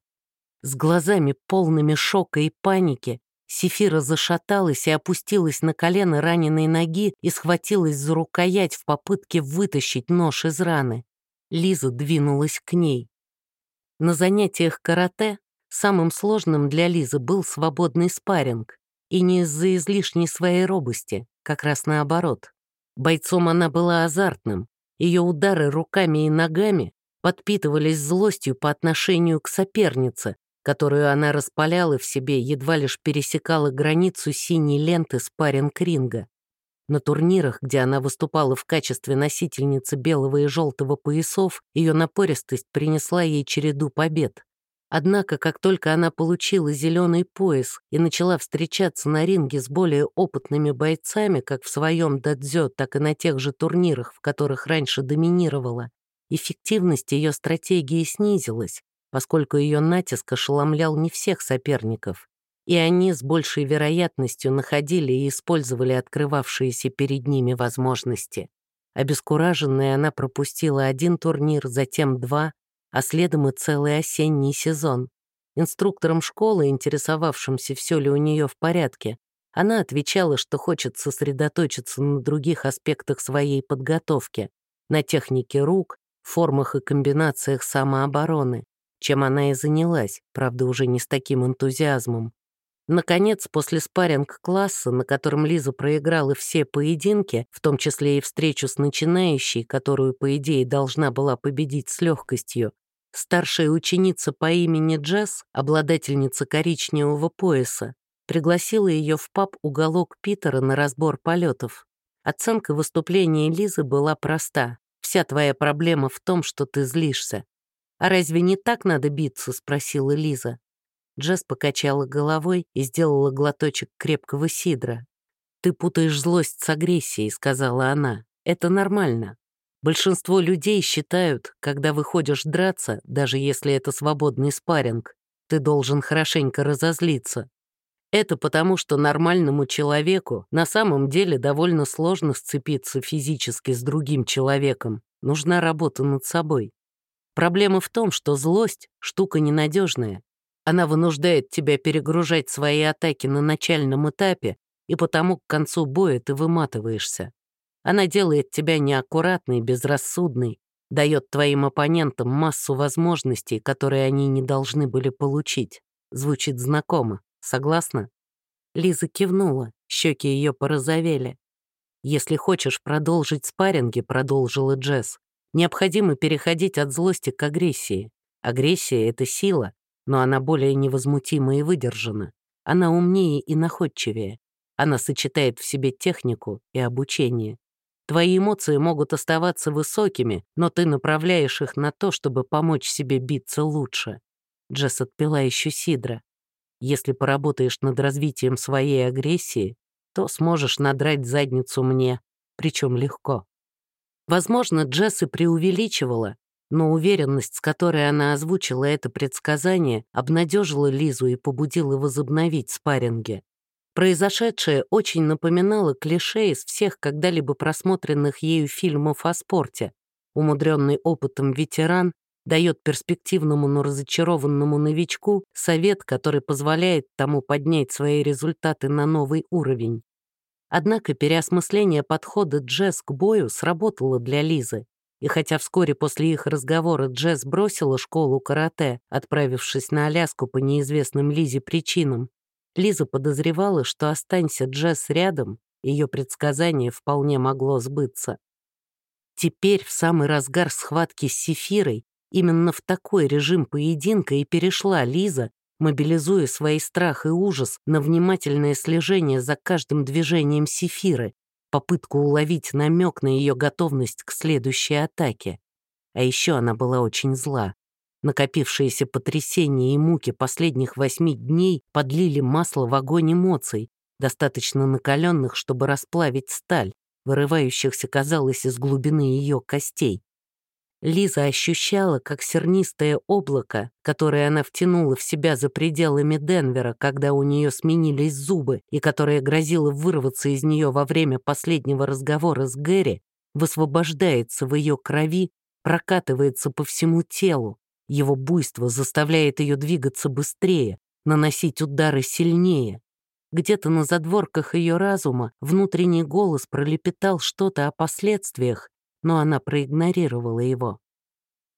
С глазами полными шока и паники Сефира зашаталась и опустилась на колено раненой ноги и схватилась за рукоять в попытке вытащить нож из раны. Лиза двинулась к ней. На занятиях карате самым сложным для Лизы был свободный спарринг, и не из-за излишней своей робости, как раз наоборот. Бойцом она была азартным. Ее удары руками и ногами подпитывались злостью по отношению к сопернице, которую она распаляла в себе, едва лишь пересекала границу синей ленты спарринг-ринга. На турнирах, где она выступала в качестве носительницы белого и желтого поясов, ее напористость принесла ей череду побед. Однако, как только она получила зеленый пояс и начала встречаться на ринге с более опытными бойцами, как в своем дадзё, так и на тех же турнирах, в которых раньше доминировала, эффективность ее стратегии снизилась, поскольку ее натиск ошеломлял не всех соперников, и они с большей вероятностью находили и использовали открывавшиеся перед ними возможности. Обескураженная она пропустила один турнир, затем два, а следом и целый осенний сезон. Инструктором школы, интересовавшимся, все ли у нее в порядке, она отвечала, что хочет сосредоточиться на других аспектах своей подготовки, на технике рук, формах и комбинациях самообороны, чем она и занялась, правда, уже не с таким энтузиазмом. Наконец, после спарринг-класса, на котором Лиза проиграла все поединки, в том числе и встречу с начинающей, которую, по идее, должна была победить с легкостью, Старшая ученица по имени Джесс, обладательница коричневого пояса, пригласила ее в паб «Уголок Питера» на разбор полетов. Оценка выступления Лизы была проста. «Вся твоя проблема в том, что ты злишься». «А разве не так надо биться?» — спросила Лиза. Джесс покачала головой и сделала глоточек крепкого сидра. «Ты путаешь злость с агрессией», — сказала она. «Это нормально. Большинство людей считают, когда выходишь драться, даже если это свободный спарринг, ты должен хорошенько разозлиться. Это потому, что нормальному человеку на самом деле довольно сложно сцепиться физически с другим человеком. Нужна работа над собой. Проблема в том, что злость — штука ненадежная. Она вынуждает тебя перегружать свои атаки на начальном этапе, и потому к концу боя ты выматываешься. Она делает тебя неаккуратной, безрассудной, дает твоим оппонентам массу возможностей, которые они не должны были получить. Звучит знакомо. Согласна?» Лиза кивнула, щеки ее порозовели. «Если хочешь продолжить спарринги», — продолжила Джесс, «необходимо переходить от злости к агрессии. Агрессия — это сила, но она более невозмутима и выдержана. Она умнее и находчивее. Она сочетает в себе технику и обучение. Твои эмоции могут оставаться высокими, но ты направляешь их на то, чтобы помочь себе биться лучше. Джесс отпила еще сидра. Если поработаешь над развитием своей агрессии, то сможешь надрать задницу мне, причем легко. Возможно, Джесс и преувеличивала, но уверенность, с которой она озвучила это предсказание, обнадежила Лизу и побудила возобновить спарринги. Произошедшее очень напоминало клише из всех когда-либо просмотренных ею фильмов о спорте. Умудренный опытом ветеран дает перспективному, но разочарованному новичку совет, который позволяет тому поднять свои результаты на новый уровень. Однако переосмысление подхода Джесс к бою сработало для Лизы. И хотя вскоре после их разговора Джесс бросила школу карате, отправившись на Аляску по неизвестным Лизе причинам, Лиза подозревала, что останься Джесс рядом, ее предсказание вполне могло сбыться. Теперь, в самый разгар схватки с Сефирой, Именно в такой режим поединка и перешла Лиза, мобилизуя свои страх и ужас на внимательное слежение за каждым движением Сефиры, попытку уловить намек на ее готовность к следующей атаке. А еще она была очень зла. Накопившиеся потрясения и муки последних восьми дней подлили масло в огонь эмоций, достаточно накаленных, чтобы расплавить сталь, вырывающихся, казалось, из глубины ее костей. Лиза ощущала, как сернистое облако, которое она втянула в себя за пределами Денвера, когда у нее сменились зубы, и которое грозило вырваться из нее во время последнего разговора с Гэри, высвобождается в ее крови, прокатывается по всему телу. Его буйство заставляет ее двигаться быстрее, наносить удары сильнее. Где-то на задворках ее разума внутренний голос пролепетал что-то о последствиях, но она проигнорировала его.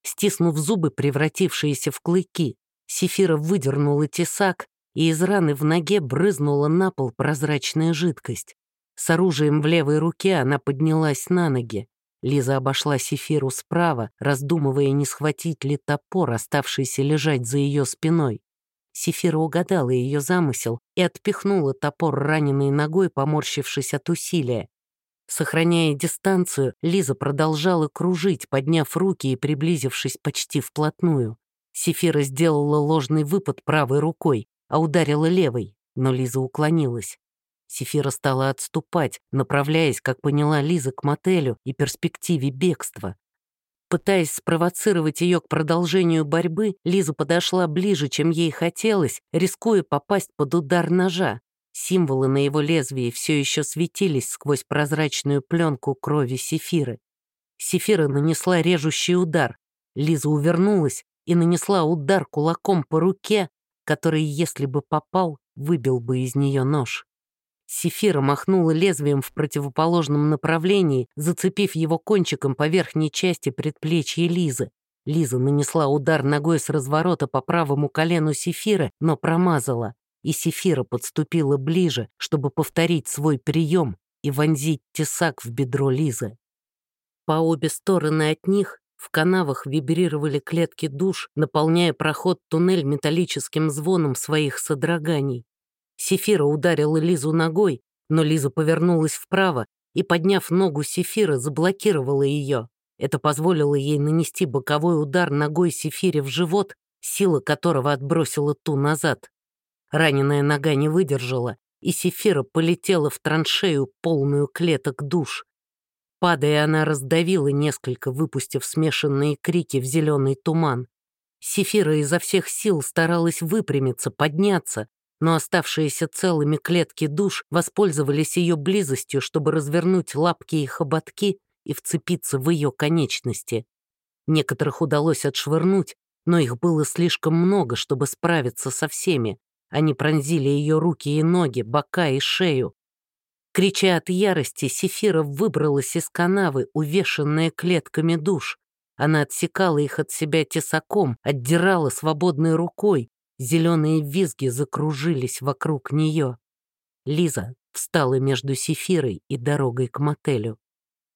Стиснув зубы, превратившиеся в клыки, Сефира выдернула тесак, и из раны в ноге брызнула на пол прозрачная жидкость. С оружием в левой руке она поднялась на ноги. Лиза обошла Сефиру справа, раздумывая, не схватить ли топор, оставшийся лежать за ее спиной. Сефира угадала ее замысел и отпихнула топор раненой ногой, поморщившись от усилия. Сохраняя дистанцию, Лиза продолжала кружить, подняв руки и приблизившись почти вплотную. Сефира сделала ложный выпад правой рукой, а ударила левой, но Лиза уклонилась. Сефира стала отступать, направляясь, как поняла Лиза, к мотелю и перспективе бегства. Пытаясь спровоцировать ее к продолжению борьбы, Лиза подошла ближе, чем ей хотелось, рискуя попасть под удар ножа. Символы на его лезвии все еще светились сквозь прозрачную пленку крови Сефиры. Сефира нанесла режущий удар. Лиза увернулась и нанесла удар кулаком по руке, который, если бы попал, выбил бы из нее нож. Сефира махнула лезвием в противоположном направлении, зацепив его кончиком по верхней части предплечья Лизы. Лиза нанесла удар ногой с разворота по правому колену Сефира, но промазала и Сефира подступила ближе, чтобы повторить свой прием и вонзить тесак в бедро Лизы. По обе стороны от них в канавах вибрировали клетки душ, наполняя проход туннель металлическим звоном своих содроганий. Сефира ударила Лизу ногой, но Лиза повернулась вправо и, подняв ногу Сефира, заблокировала ее. Это позволило ей нанести боковой удар ногой Сефире в живот, сила которого отбросила ту назад. Раненая нога не выдержала, и Сефира полетела в траншею, полную клеток душ. Падая, она раздавила несколько, выпустив смешанные крики в зеленый туман. Сефира изо всех сил старалась выпрямиться, подняться, но оставшиеся целыми клетки душ воспользовались ее близостью, чтобы развернуть лапки и хоботки и вцепиться в ее конечности. Некоторых удалось отшвырнуть, но их было слишком много, чтобы справиться со всеми. Они пронзили ее руки и ноги, бока и шею. Крича от ярости, Сефира выбралась из канавы, увешанная клетками душ. Она отсекала их от себя тесаком, отдирала свободной рукой. Зеленые визги закружились вокруг нее. Лиза встала между Сефирой и дорогой к мотелю.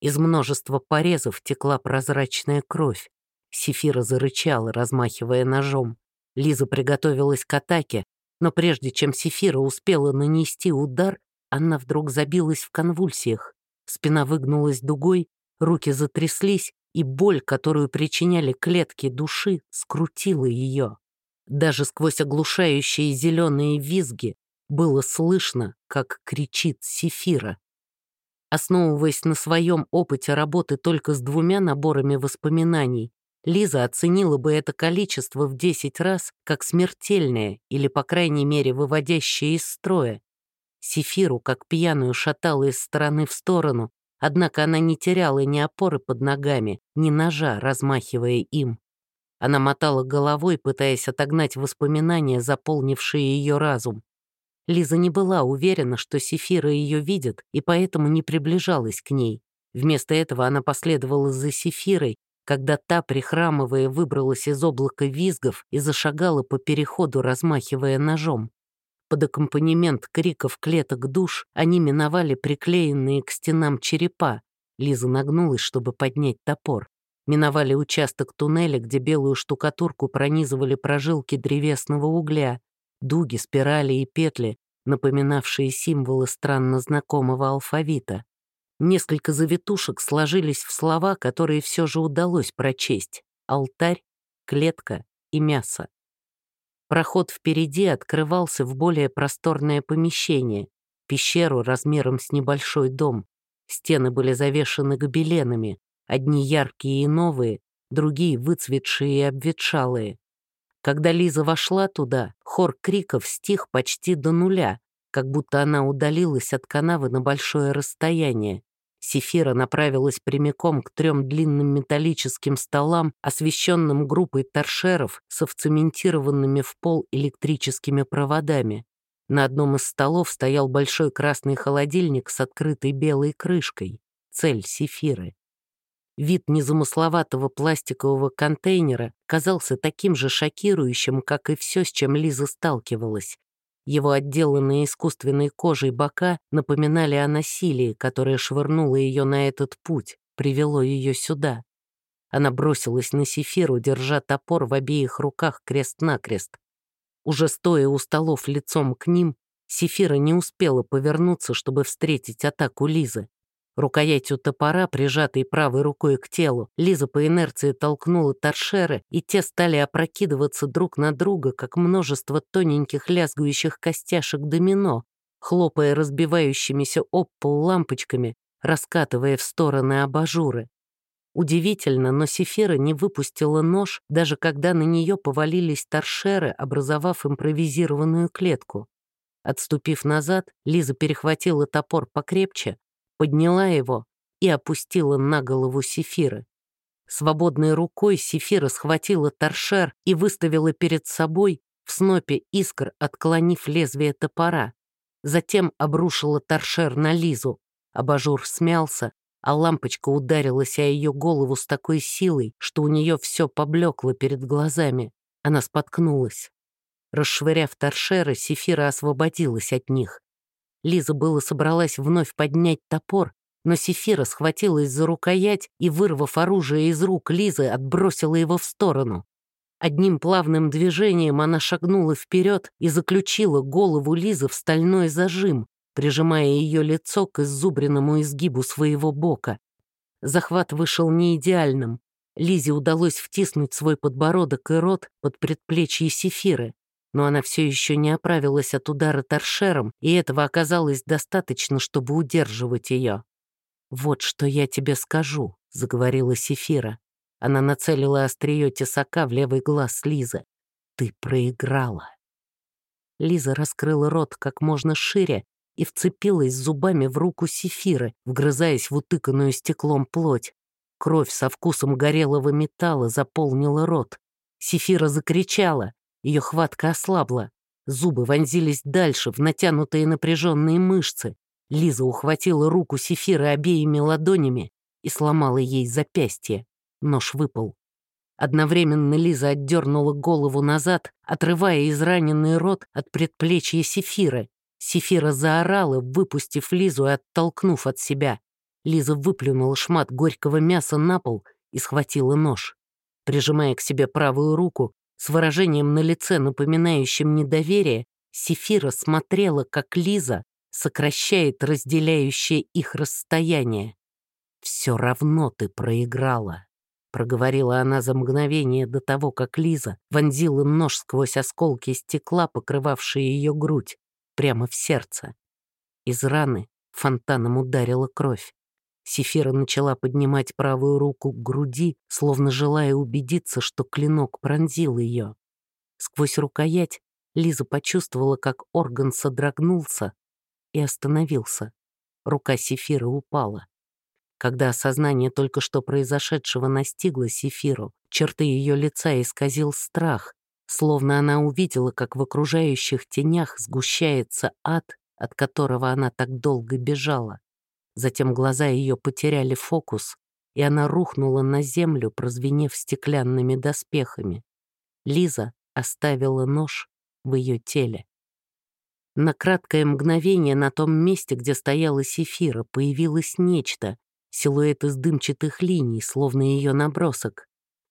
Из множества порезов текла прозрачная кровь. Сефира зарычала, размахивая ножом. Лиза приготовилась к атаке, но прежде чем Сефира успела нанести удар, она вдруг забилась в конвульсиях. Спина выгнулась дугой, руки затряслись, и боль, которую причиняли клетки души, скрутила ее. Даже сквозь оглушающие зеленые визги было слышно, как кричит Сефира. Основываясь на своем опыте работы только с двумя наборами воспоминаний, Лиза оценила бы это количество в 10 раз как смертельное или, по крайней мере, выводящее из строя. Сефиру, как пьяную, шатала из стороны в сторону, однако она не теряла ни опоры под ногами, ни ножа, размахивая им. Она мотала головой, пытаясь отогнать воспоминания, заполнившие ее разум. Лиза не была уверена, что Сефира ее видит, и поэтому не приближалась к ней. Вместо этого она последовала за Сефирой, когда та, прихрамывая, выбралась из облака визгов и зашагала по переходу, размахивая ножом. Под аккомпанемент криков клеток душ они миновали приклеенные к стенам черепа. Лиза нагнулась, чтобы поднять топор. Миновали участок туннеля, где белую штукатурку пронизывали прожилки древесного угля, дуги, спирали и петли, напоминавшие символы странно знакомого алфавита. Несколько завитушек сложились в слова, которые все же удалось прочесть. Алтарь, клетка и мясо. Проход впереди открывался в более просторное помещение, пещеру размером с небольшой дом. Стены были завешаны гобеленами, одни яркие и новые, другие выцветшие и обветшалые. Когда Лиза вошла туда, хор криков стих почти до нуля, как будто она удалилась от канавы на большое расстояние. Сефира направилась прямиком к трем длинным металлическим столам, освещенным группой торшеров со вцементированными в пол электрическими проводами. На одном из столов стоял большой красный холодильник с открытой белой крышкой. Цель Сефиры. Вид незамысловатого пластикового контейнера казался таким же шокирующим, как и все, с чем Лиза сталкивалась. Его отделанные искусственной кожей бока напоминали о насилии, которое швырнуло ее на этот путь, привело ее сюда. Она бросилась на Сефиру, держа топор в обеих руках крест-накрест. Уже стоя у столов лицом к ним, Сефира не успела повернуться, чтобы встретить атаку Лизы. Рукоятью топора, прижатой правой рукой к телу, Лиза по инерции толкнула торшеры, и те стали опрокидываться друг на друга, как множество тоненьких лязгующих костяшек домино, хлопая разбивающимися об пол лампочками, раскатывая в стороны абажуры. Удивительно, но Сефира не выпустила нож, даже когда на нее повалились торшеры, образовав импровизированную клетку. Отступив назад, Лиза перехватила топор покрепче, подняла его и опустила на голову Сефиры. Свободной рукой Сефира схватила торшер и выставила перед собой в снопе искр, отклонив лезвие топора. Затем обрушила торшер на Лизу. Абажур смялся, а лампочка ударилась о ее голову с такой силой, что у нее все поблекло перед глазами. Она споткнулась. Расшвыряв торшеры, Сефира освободилась от них. Лиза было собралась вновь поднять топор, но Сефира схватилась за рукоять и, вырвав оружие из рук Лизы, отбросила его в сторону. Одним плавным движением она шагнула вперед и заключила голову Лизы в стальной зажим, прижимая ее лицо к иззубренному изгибу своего бока. Захват вышел не идеальным. Лизе удалось втиснуть свой подбородок и рот под предплечье Сефиры но она все еще не оправилась от удара торшером, и этого оказалось достаточно, чтобы удерживать ее. «Вот что я тебе скажу», — заговорила Сефира. Она нацелила острие тесака в левый глаз Лизы. «Ты проиграла». Лиза раскрыла рот как можно шире и вцепилась зубами в руку Сефиры, вгрызаясь в утыканную стеклом плоть. Кровь со вкусом горелого металла заполнила рот. Сефира закричала. Ее хватка ослабла. Зубы вонзились дальше, в натянутые напряженные мышцы. Лиза ухватила руку Сефиры обеими ладонями и сломала ей запястье. Нож выпал. Одновременно Лиза отдернула голову назад, отрывая израненный рот от предплечья Сефиры. Сефира заорала, выпустив Лизу и оттолкнув от себя. Лиза выплюнула шмат горького мяса на пол и схватила нож. Прижимая к себе правую руку, с выражением на лице, напоминающим недоверие, Сефира смотрела, как Лиза сокращает разделяющее их расстояние. «Все равно ты проиграла», — проговорила она за мгновение до того, как Лиза вонзила нож сквозь осколки стекла, покрывавшие ее грудь, прямо в сердце. Из раны фонтаном ударила кровь. Сефира начала поднимать правую руку к груди, словно желая убедиться, что клинок пронзил ее. Сквозь рукоять Лиза почувствовала, как орган содрогнулся и остановился. Рука Сефира упала. Когда осознание только что произошедшего настигло Сефиру, черты ее лица исказил страх, словно она увидела, как в окружающих тенях сгущается ад, от которого она так долго бежала. Затем глаза ее потеряли фокус, и она рухнула на землю, прозвенев стеклянными доспехами. Лиза оставила нож в ее теле. На краткое мгновение на том месте, где стояла Сефира, появилось нечто, силуэт из дымчатых линий, словно ее набросок.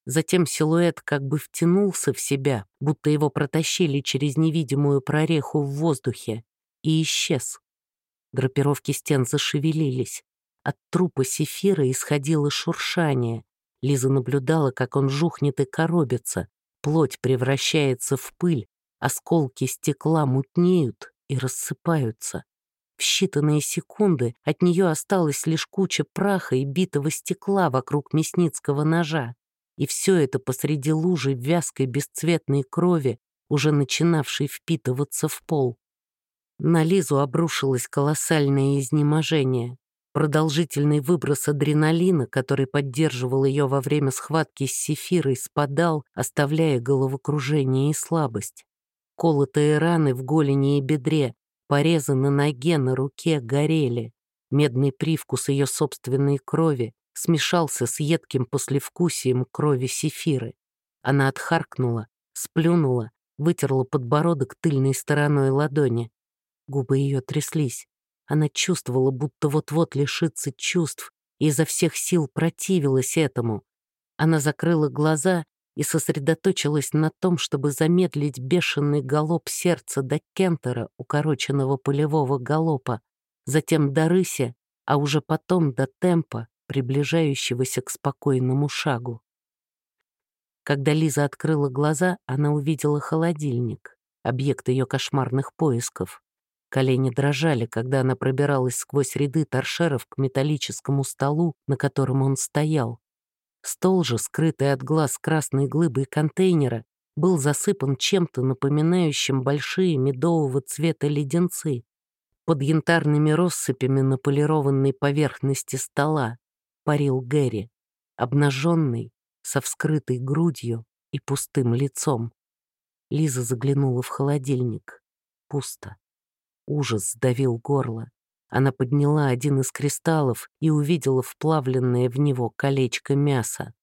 Затем силуэт как бы втянулся в себя, будто его протащили через невидимую прореху в воздухе, и исчез. Драпировки стен зашевелились. От трупа Сефира исходило шуршание. Лиза наблюдала, как он жухнет и коробится. Плоть превращается в пыль, осколки стекла мутнеют и рассыпаются. В считанные секунды от нее осталась лишь куча праха и битого стекла вокруг мясницкого ножа. И все это посреди лужи вязкой бесцветной крови, уже начинавшей впитываться в пол. На Лизу обрушилось колоссальное изнеможение. Продолжительный выброс адреналина, который поддерживал ее во время схватки с Сефирой, спадал, оставляя головокружение и слабость. Колотые раны в голени и бедре, порезы на ноге, на руке горели. Медный привкус ее собственной крови смешался с едким послевкусием крови Сефиры. Она отхаркнула, сплюнула, вытерла подбородок тыльной стороной ладони. Губы ее тряслись. Она чувствовала, будто вот-вот лишится чувств, и изо всех сил противилась этому. Она закрыла глаза и сосредоточилась на том, чтобы замедлить бешеный галоп сердца до Кентера, укороченного полевого галопа, затем до рыси, а уже потом до темпа, приближающегося к спокойному шагу. Когда Лиза открыла глаза, она увидела холодильник, объект ее кошмарных поисков. Колени дрожали, когда она пробиралась сквозь ряды торшеров к металлическому столу, на котором он стоял. Стол же, скрытый от глаз красной глыбой контейнера, был засыпан чем-то напоминающим большие медового цвета леденцы. Под янтарными россыпями на полированной поверхности стола парил Гэри, обнаженный, со вскрытой грудью и пустым лицом. Лиза заглянула в холодильник. Пусто. Ужас сдавил горло. Она подняла один из кристаллов и увидела вплавленное в него колечко мяса.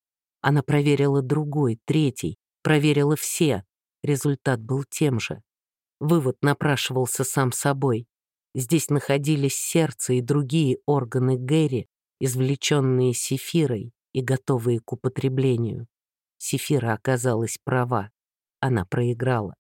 Она проверила другой, третий, проверила все. Результат был тем же. Вывод напрашивался сам собой. Здесь находились сердце и другие органы Гэри, извлеченные сефирой и готовые к употреблению. Сефира оказалась права. Она проиграла.